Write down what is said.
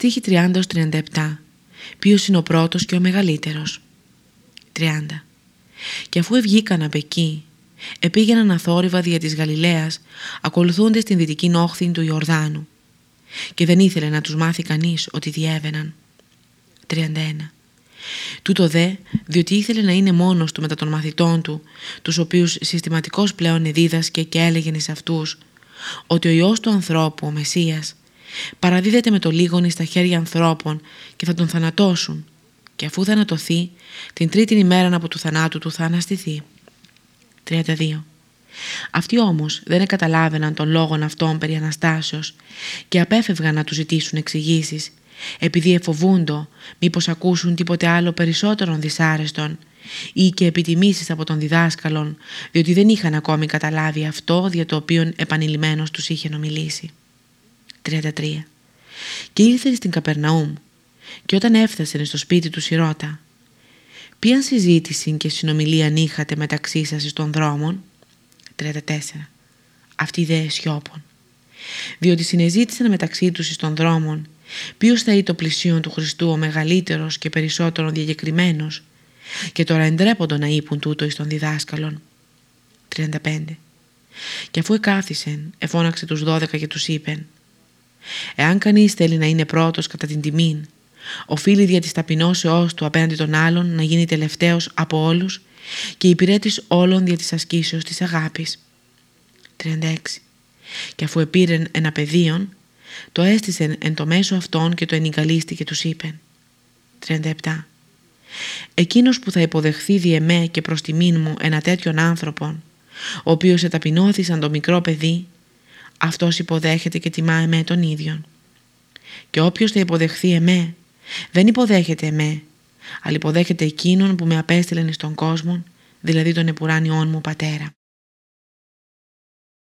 Στίχη 30-37 Ποιος είναι ο πρώτος και ο μεγαλύτερος; 30 Και αφού ευγήκαν από εκεί επήγαιναν αθόρυβα δια της Γαλιλαίας ακολουθούνται την δυτική νόχθη του Ιορδάνου. Και δεν ήθελε να τους μάθει κανείς ότι διέβαιναν. 31 Τούτο δε, διότι ήθελε να είναι μόνος του μετά των μαθητών του, τους οποίους συστηματικός πλέον εδίδασκε και έλεγε σε αυτούς, ότι ο Υιός του ανθρώπου, ο Μεσσίας, παραδίδεται με το λίγον στα χέρια ανθρώπων και θα τον θανατώσουν και αφού θανατωθεί, την τρίτη ημέρα από του θανάτου του θα αναστηθεί. 32. Αυτοί όμως δεν καταλάβαιναν τον λόγον αυτών περί Αναστάσεως και απέφευγαν να τους ζητήσουν εξηγήσεις, επειδή εφοβούντο μήπως ακούσουν τίποτε άλλο περισσότερον δυσάρεστον ή και επιτιμήσεις από τον διδάσκαλον διότι δεν είχαν ακόμη καταλάβει αυτό δια το οποίο επανειλημμένος τους είχε νομιλήσει. 33. Και ήρθε στην Καπερναούμ και όταν έφτασε στο σπίτι του Σιρώτα Ποιαν συζήτηση και συνομιλία είχατε μεταξύ σας στον δρόμων 34. Αυτοί δε σιώπων. Διότι συνεζήτησαν μεταξύ τους στον δρόμων ποιος θα είναι το πλησίον του Χριστού ο μεγαλύτερος και περισσότερο διακεκριμένος και τώρα εντρέποντο να είπουν τούτο εις των διδάσκαλων. 35. Και αφού εκάθισεν, εφώναξε τους δώδεκα και τους είπεν «Εάν κανείς θέλει να είναι πρώτος κατά την τιμήν, οφείλει δια της ταπεινώσεώς του απέναντι των άλλων να γίνει τελευταίος από όλους και υπηρέτης όλων δια της ασκήσεως της αγάπης». 36. Και αφού επήρεν ένα πεδίον, το έστησε εν το μέσο αυτών και το ενικαλίστη και τους είπεν. 37. Εκείνος που θα υποδεχθεί διεμέ και προς τιμήν μου ένα τέτοιον άνθρωπον, ο οποίος εταπεινώθη σαν το μικρό παιδί, αυτός υποδέχεται και τιμά εμέ τον ίδιον. Και όποιος θα υποδεχθεί εμέ, δεν υποδέχεται εμέ, αλλά υποδέχεται εκείνον που με απέστειλεν στον κόσμο, δηλαδή τον επουράνιόν μου πατέρα.